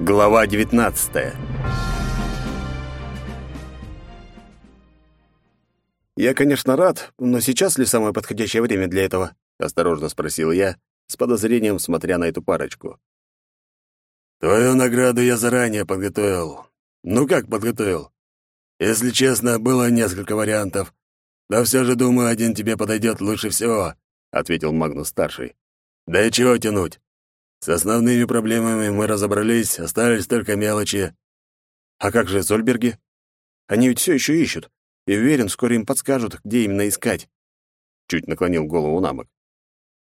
Глава 19 «Я, конечно, рад, но сейчас ли самое подходящее время для этого?» — осторожно спросил я, с подозрением смотря на эту парочку. «Твою награду я заранее подготовил. Ну как подготовил? Если честно, было несколько вариантов. Но все же, думаю, один тебе подойдет лучше всего», — ответил Магнус-старший. «Да и чего тянуть? С основными проблемами мы разобрались, остались только мелочи. А как же Зольберги? Они ведь все еще ищут, и уверен, вскоре им подскажут, где именно искать. Чуть наклонил голову на бок.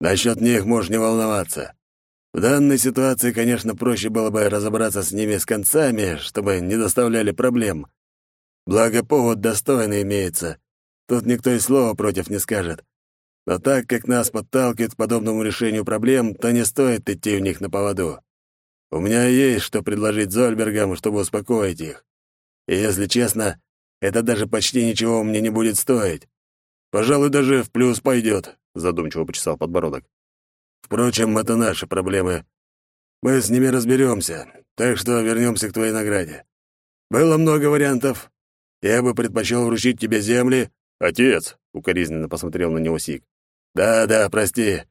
Насчет них можешь не волноваться. В данной ситуации, конечно, проще было бы разобраться с ними с концами, чтобы не доставляли проблем. Благо, повод достойный имеется. Тут никто и слова против не скажет. Но так как нас подталкивает к подобному решению проблем, то не стоит идти у них на поводу. У меня есть что предложить Зольбергам, чтобы успокоить их. И если честно, это даже почти ничего мне не будет стоить. Пожалуй, даже в плюс пойдет, задумчиво почесал подбородок. Впрочем, это наши проблемы. Мы с ними разберемся, так что вернемся к твоей награде. Было много вариантов. Я бы предпочел вручить тебе земли. Отец, укоризненно посмотрел на него Сик. «Да-да, прости.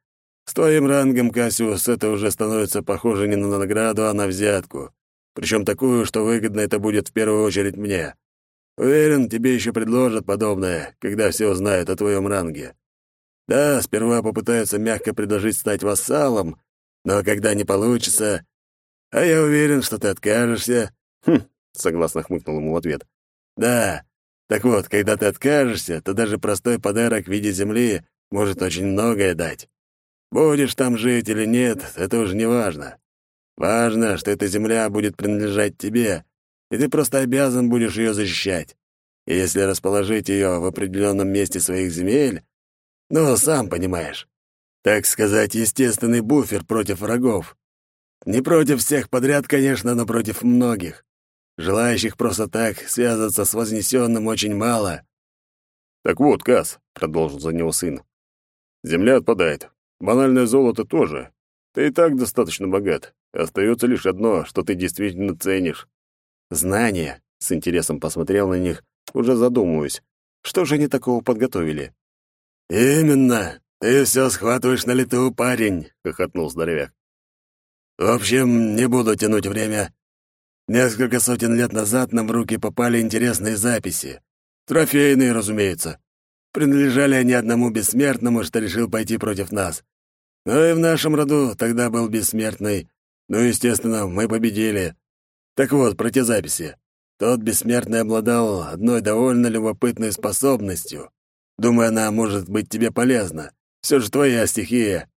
С твоим рангом, Кассиус, это уже становится похоже не на награду, а на взятку. Причем такую, что выгодно это будет в первую очередь мне. Уверен, тебе еще предложат подобное, когда все узнают о твоем ранге. Да, сперва попытаются мягко предложить стать вассалом, но когда не получится... А я уверен, что ты откажешься...» «Хм», — согласно хмыкнул ему в ответ. «Да, так вот, когда ты откажешься, то даже простой подарок в виде земли может очень многое дать. Будешь там жить или нет, это уже не важно. Важно, что эта земля будет принадлежать тебе, и ты просто обязан будешь ее защищать. И если расположить ее в определенном месте своих земель, ну, сам понимаешь, так сказать, естественный буфер против врагов. Не против всех подряд, конечно, но против многих. Желающих просто так связаться с вознесенным очень мало. «Так вот, Кас», — продолжил за него сын, Земля отпадает. Банальное золото тоже. Ты и так достаточно богат. Остается лишь одно, что ты действительно ценишь. Знания. С интересом посмотрел на них, уже задумываюсь. Что же они такого подготовили? «Именно. Ты все схватываешь на лету, парень», — хохотнул здоровяк. «В общем, не буду тянуть время. Несколько сотен лет назад нам в руки попали интересные записи. Трофейные, разумеется. Принадлежали они одному бессмертному, что решил пойти против нас. Но и в нашем роду тогда был бессмертный. Ну, естественно, мы победили. Так вот, про те записи. Тот бессмертный обладал одной довольно любопытной способностью. Думаю, она может быть тебе полезна. Все же твоя стихия».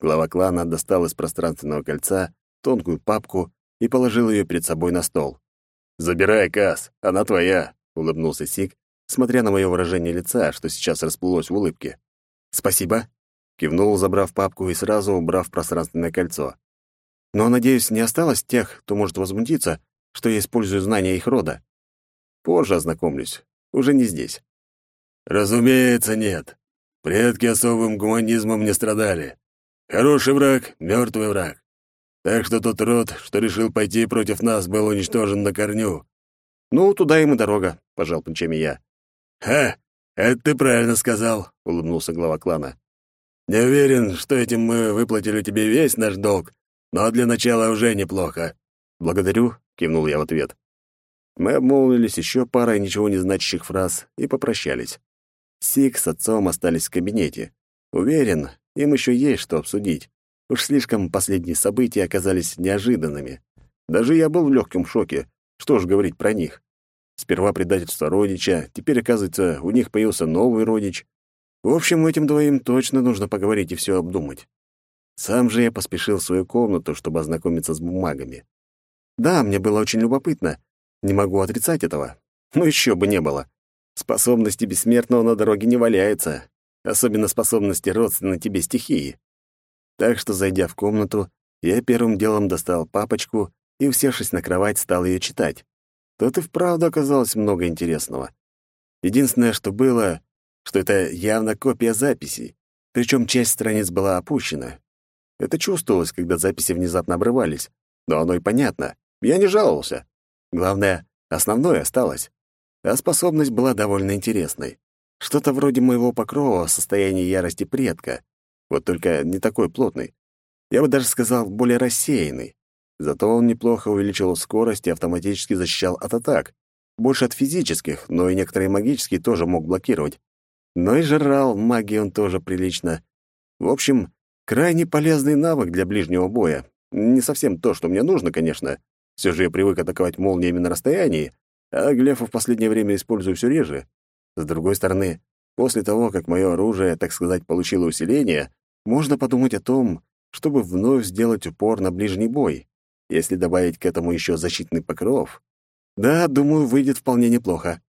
Глава клана достал из пространственного кольца тонкую папку и положил ее перед собой на стол. «Забирай, Кас, она твоя», — улыбнулся Сик смотря на мое выражение лица, что сейчас расплылось в улыбке. «Спасибо», — кивнул, забрав папку и сразу убрав пространственное кольцо. «Но, надеюсь, не осталось тех, кто может возмутиться, что я использую знания их рода. Позже ознакомлюсь, уже не здесь». «Разумеется, нет. Предки особым гуманизмом не страдали. Хороший враг — мертвый враг. Так что тот род, что решил пойти против нас, был уничтожен на корню». «Ну, туда им и дорога», — пожал плечами я. «Ха! Это ты правильно сказал», — улыбнулся глава клана. «Не уверен, что этим мы выплатили тебе весь наш долг, но для начала уже неплохо». «Благодарю», — кивнул я в ответ. Мы обмолвились еще парой ничего не значащих фраз и попрощались. Сик с отцом остались в кабинете. Уверен, им еще есть что обсудить. Уж слишком последние события оказались неожиданными. Даже я был в легком шоке. Что ж говорить про них. Сперва предательство родича, теперь, оказывается, у них появился новый родич. В общем, этим двоим точно нужно поговорить и все обдумать. Сам же я поспешил в свою комнату, чтобы ознакомиться с бумагами. Да, мне было очень любопытно. Не могу отрицать этого. Но еще бы не было. Способности бессмертного на дороге не валяются. Особенно способности родственной тебе стихии. Так что, зайдя в комнату, я первым делом достал папочку и, усевшись на кровать, стал ее читать. Тут и вправду оказалось много интересного. Единственное, что было, что это явно копия записей, причем часть страниц была опущена. Это чувствовалось, когда записи внезапно обрывались, но оно и понятно. Я не жаловался. Главное, основное осталось. А способность была довольно интересной. Что-то вроде моего покрова в состоянии ярости предка. Вот только не такой плотный. Я бы даже сказал, более рассеянный. Зато он неплохо увеличивал скорость и автоматически защищал от атак. Больше от физических, но и некоторые магические тоже мог блокировать. Но и жрал магии он тоже прилично. В общем, крайне полезный навык для ближнего боя. Не совсем то, что мне нужно, конечно. Все же я привык атаковать молниями на расстоянии, а глефа в последнее время использую все реже. С другой стороны, после того, как мое оружие, так сказать, получило усиление, можно подумать о том, чтобы вновь сделать упор на ближний бой. Если добавить к этому еще защитный покров, да, думаю, выйдет вполне неплохо.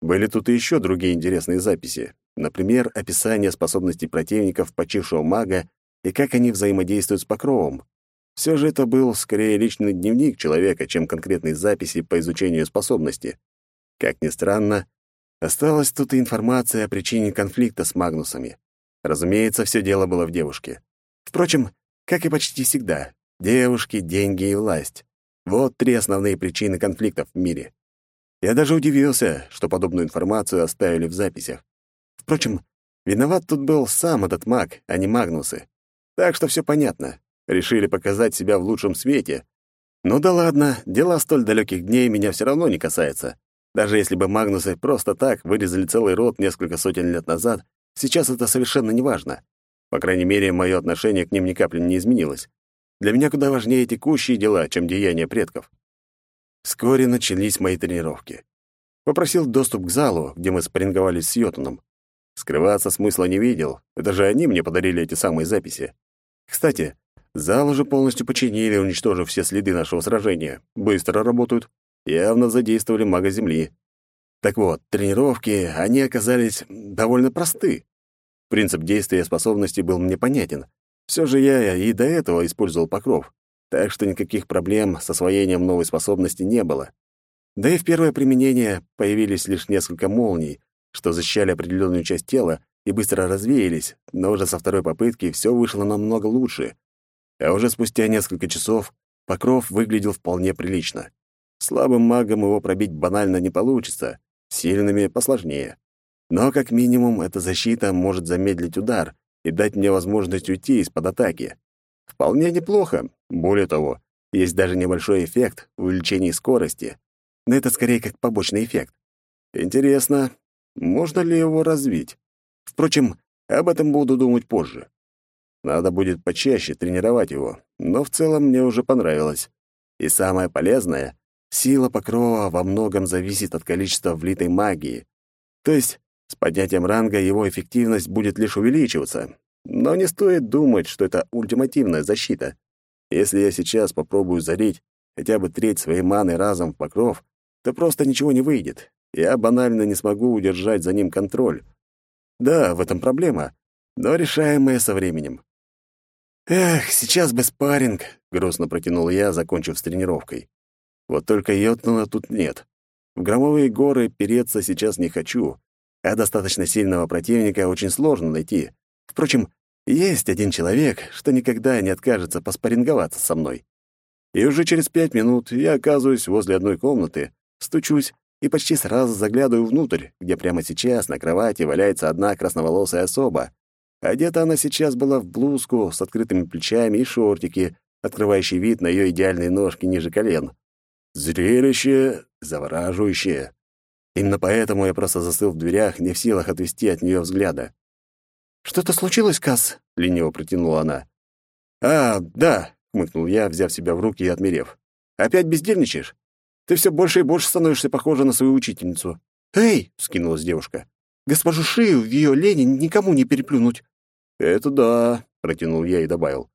Были тут и еще другие интересные записи. Например, описание способностей противников почившего мага и как они взаимодействуют с покровом. Все же это был скорее личный дневник человека, чем конкретные записи по изучению способности. Как ни странно, осталась тут и информация о причине конфликта с Магнусами. Разумеется, все дело было в девушке. Впрочем, как и почти всегда, девушки, деньги и власть. Вот три основные причины конфликтов в мире. Я даже удивился, что подобную информацию оставили в записях. Впрочем, виноват тут был сам этот маг, а не Магнусы. Так что все понятно. Решили показать себя в лучшем свете. Ну да ладно, дела столь далеких дней меня все равно не касается. Даже если бы Магнусы просто так вырезали целый род несколько сотен лет назад, сейчас это совершенно не важно. По крайней мере, мое отношение к ним ни капли не изменилось. Для меня куда важнее текущие дела, чем деяния предков. Вскоре начались мои тренировки. Попросил доступ к залу, где мы спарринговались с Йотуном. Скрываться смысла не видел, это же они мне подарили эти самые записи. Кстати, зал уже полностью починили, уничтожив все следы нашего сражения. Быстро работают, явно задействовали мага Земли. Так вот, тренировки, они оказались довольно просты. Принцип действия способности был мне понятен, все же я и до этого использовал покров, так что никаких проблем с освоением новой способности не было. Да и в первое применение появились лишь несколько молний, что защищали определенную часть тела и быстро развеялись, но уже со второй попытки все вышло намного лучше. А уже спустя несколько часов покров выглядел вполне прилично. Слабым магом его пробить банально не получится, сильными — посложнее. Но, как минимум, эта защита может замедлить удар, и дать мне возможность уйти из-под атаки. Вполне неплохо. Более того, есть даже небольшой эффект увеличения скорости. Но это скорее как побочный эффект. Интересно, можно ли его развить? Впрочем, об этом буду думать позже. Надо будет почаще тренировать его, но в целом мне уже понравилось. И самое полезное — сила покрова во многом зависит от количества влитой магии. То есть с поднятием ранга его эффективность будет лишь увеличиваться. Но не стоит думать, что это ультимативная защита. Если я сейчас попробую залить хотя бы треть своей маны разом в покров, то просто ничего не выйдет. Я банально не смогу удержать за ним контроль. Да, в этом проблема, но решаемая со временем. «Эх, сейчас бы спарринг», — грустно протянул я, закончив с тренировкой. Вот только Йотнана тут нет. В громовые горы переться сейчас не хочу, а достаточно сильного противника очень сложно найти. Впрочем, есть один человек, что никогда не откажется поспоринговаться со мной. И уже через пять минут я оказываюсь возле одной комнаты, стучусь и почти сразу заглядываю внутрь, где прямо сейчас на кровати валяется одна красноволосая особа. Одета она сейчас была в блузку с открытыми плечами и шортики, открывающие вид на ее идеальные ножки ниже колен. Зрелище завораживающее. Именно поэтому я просто застыл в дверях, не в силах отвести от нее взгляда. «Что-то случилось, Касс?» — лениво протянула она. «А, да», — хмыкнул я, взяв себя в руки и отмерев. «Опять бездельничаешь? Ты все больше и больше становишься похожа на свою учительницу». «Эй!» — скинулась девушка. «Госпожу Шию в ее лени никому не переплюнуть». «Это да», — протянул я и добавил.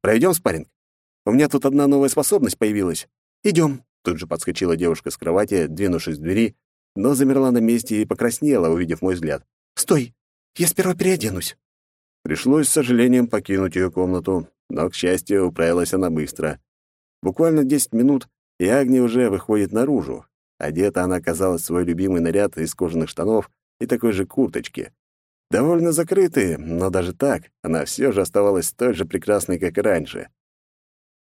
«Пройдем спарринг? У меня тут одна новая способность появилась». «Идем», — тут же подскочила девушка с кровати, двинувшись к двери но замерла на месте и покраснела, увидев мой взгляд. «Стой! Я сперва переоденусь!» Пришлось с сожалением покинуть ее комнату, но, к счастью, управилась она быстро. Буквально десять минут, и Агния уже выходит наружу. Одета она оказалась в свой любимый наряд из кожаных штанов и такой же курточки. Довольно закрытые, но даже так она все же оставалась той же прекрасной, как и раньше.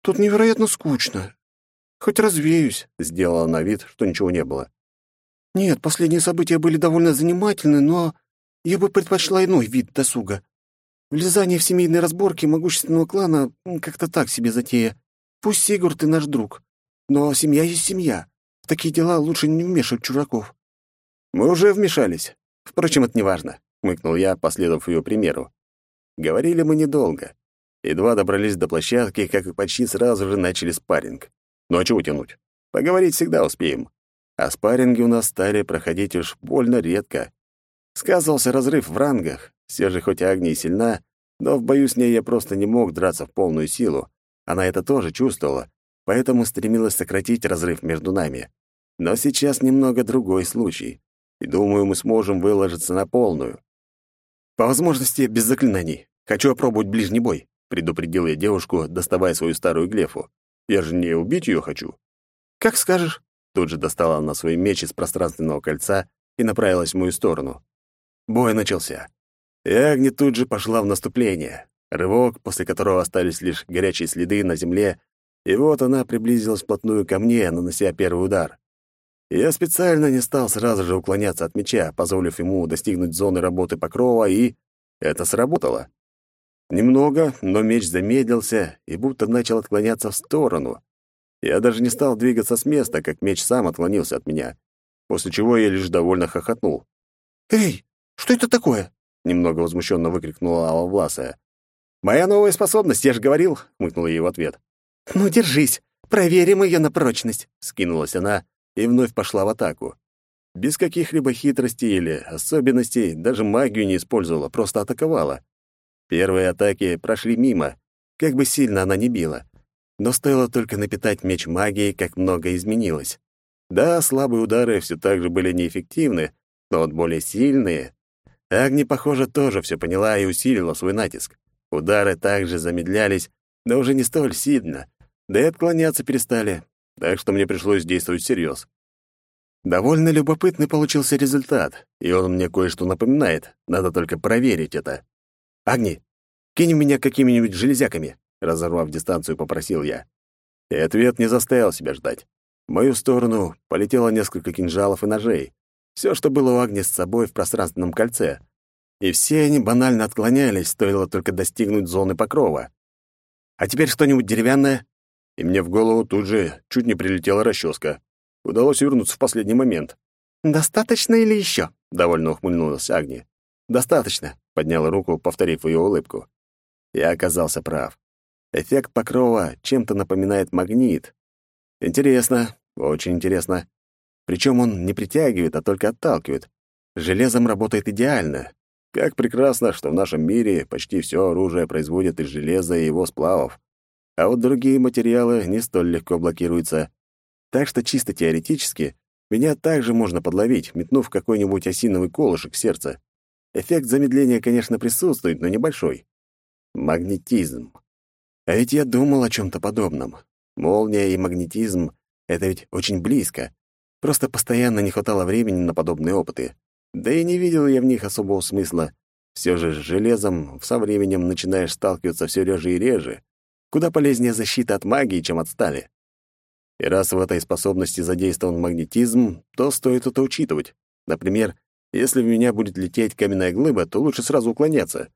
«Тут невероятно скучно. Хоть развеюсь», — сделала на вид, что ничего не было. «Нет, последние события были довольно занимательны, но я бы предпочла иной вид досуга. Влезание в семейные разборки могущественного клана как-то так себе затея. Пусть Сигурд и наш друг, но семья есть семья. В такие дела лучше не вмешивать чужаков». «Мы уже вмешались. Впрочем, это неважно», — мыкнул я, последовав ее примеру. Говорили мы недолго. Едва добрались до площадки, как и почти сразу же начали спарринг. Ну а чего тянуть? Поговорить всегда успеем. А спарринги у нас стали проходить уж больно редко. Сказывался разрыв в рангах. Все же хоть Агния сильна, но в бою с ней я просто не мог драться в полную силу. Она это тоже чувствовала, поэтому стремилась сократить разрыв между нами. Но сейчас немного другой случай, и думаю, мы сможем выложиться на полную. По возможности без заклинаний. Хочу опробовать ближний бой предупредил я девушку, доставая свою старую глефу. Я же не убить ее хочу. Как скажешь. Тут же достала она свой меч из пространственного кольца и направилась в мою сторону. Бой начался. И Агни тут же пошла в наступление. Рывок, после которого остались лишь горячие следы на земле, и вот она приблизилась вплотную ко мне, нанося первый удар. Я специально не стал сразу же уклоняться от меча, позволив ему достигнуть зоны работы покрова, и это сработало. Немного, но меч замедлился и будто начал отклоняться в сторону. Я даже не стал двигаться с места, как меч сам отклонился от меня, после чего я лишь довольно хохотнул. «Эй, что это такое?» — немного возмущенно выкрикнула Алла Власая. «Моя новая способность, я же говорил!» — хмыкнула ей в ответ. «Ну, держись, проверим ее на прочность!» — скинулась она и вновь пошла в атаку. Без каких-либо хитростей или особенностей, даже магию не использовала, просто атаковала. Первые атаки прошли мимо, как бы сильно она ни била. Но стоило только напитать меч магией, как много изменилось. Да, слабые удары все так же были неэффективны, но вот более сильные... Агни, похоже, тоже все поняла и усилила свой натиск. Удары также замедлялись, но уже не столь сильно, да и отклоняться перестали, так что мне пришлось действовать всерьез. Довольно любопытный получился результат, и он мне кое-что напоминает, надо только проверить это. «Агни, кинь меня какими-нибудь железяками», — разорвав дистанцию, попросил я. И ответ не заставил себя ждать. В мою сторону полетело несколько кинжалов и ножей. Все, что было у Агни с собой в пространственном кольце. И все они банально отклонялись, стоило только достигнуть зоны покрова. «А теперь что-нибудь деревянное?» И мне в голову тут же чуть не прилетела расческа. Удалось вернуться в последний момент. «Достаточно или еще?» — довольно ухмыльнулась Агни. «Достаточно», — подняла руку, повторив ее улыбку. Я оказался прав. Эффект покрова чем-то напоминает магнит. Интересно, очень интересно. Причем он не притягивает, а только отталкивает. железом работает идеально. Как прекрасно, что в нашем мире почти все оружие производят из железа и его сплавов. А вот другие материалы не столь легко блокируются. Так что чисто теоретически меня также можно подловить, метнув какой-нибудь осиновый колышек в сердце. Эффект замедления, конечно, присутствует, но небольшой. Магнетизм. А ведь я думал о чем-то подобном. Молния и магнетизм — это ведь очень близко. Просто постоянно не хватало времени на подобные опыты. Да и не видел я в них особого смысла. Все же с железом со временем начинаешь сталкиваться все реже и реже. Куда полезнее защита от магии, чем от стали. И раз в этой способности задействован магнетизм, то стоит это учитывать. Например, если в меня будет лететь каменная глыба, то лучше сразу уклоняться.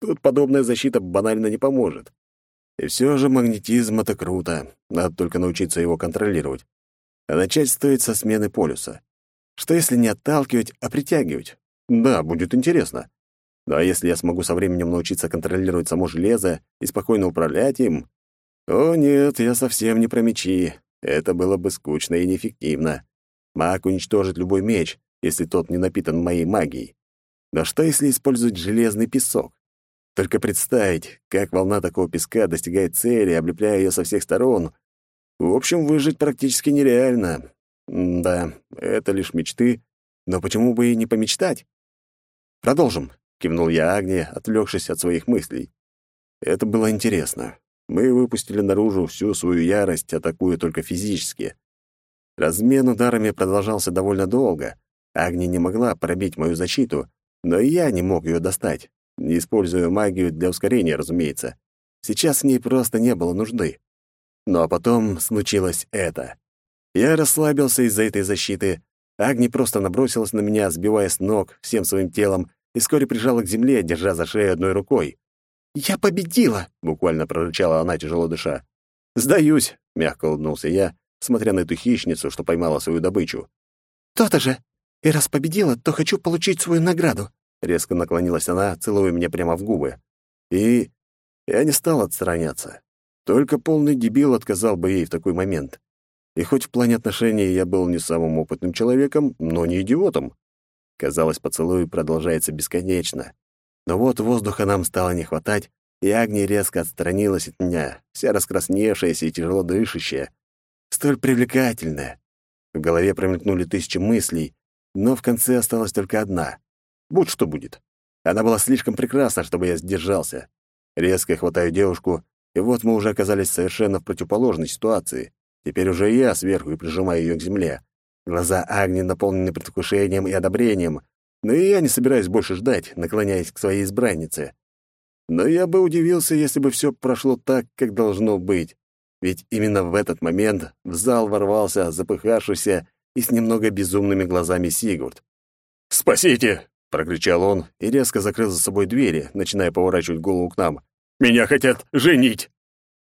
Тут подобная защита банально не поможет. И все же магнетизм — это круто. Надо только научиться его контролировать. А начать стоит со смены полюса. Что если не отталкивать, а притягивать? Да, будет интересно. Ну а если я смогу со временем научиться контролировать само железо и спокойно управлять им? О нет, я совсем не про мечи. Это было бы скучно и неэффективно. Маг уничтожит любой меч, если тот не напитан моей магией. Но что, если использовать железный песок? Только представить, как волна такого песка достигает цели, облепляя ее со всех сторон. В общем, выжить практически нереально. М да, это лишь мечты, но почему бы и не помечтать? «Продолжим», — кивнул я Агне, отвлекшись от своих мыслей. Это было интересно. Мы выпустили наружу всю свою ярость, атакуя только физически. Размен ударами продолжался довольно долго, Агни не могла пробить мою защиту, но и я не мог ее достать, не используя магию для ускорения, разумеется. Сейчас в ней просто не было нужды. Ну а потом случилось это. Я расслабился из-за этой защиты. Агни просто набросилась на меня, сбивая с ног всем своим телом, и вскоре прижала к земле, держа за шею одной рукой. «Я победила!» — буквально прорычала она, тяжело дыша. «Сдаюсь!» — мягко улыбнулся я, смотря на эту хищницу, что поймала свою добычу. «То-то же! И раз победила, то хочу получить свою награду!» Резко наклонилась она, целуя меня прямо в губы. И я не стал отстраняться. Только полный дебил отказал бы ей в такой момент. И хоть в плане отношений я был не самым опытным человеком, но не идиотом. Казалось, поцелуй продолжается бесконечно. Но вот воздуха нам стало не хватать, и Агни резко отстранилась от меня, вся раскрасневшаяся и тяжело дышащая. Столь привлекательная. В голове промелькнули тысячи мыслей, но в конце осталась только одна. Будь что будет. Она была слишком прекрасна, чтобы я сдержался. Резко хватаю девушку, и вот мы уже оказались совершенно в противоположной ситуации. Теперь уже я сверху и прижимаю ее к земле. Глаза Агни наполнены предвкушением и одобрением, но и я не собираюсь больше ждать, наклоняясь к своей избраннице. Но я бы удивился, если бы все прошло так, как должно быть. Ведь именно в этот момент в зал ворвался запыхавшийся и с немного безумными глазами Сигурд. «Спасите!» — прокричал он и резко закрыл за собой двери, начиная поворачивать голову к нам. «Меня хотят женить!»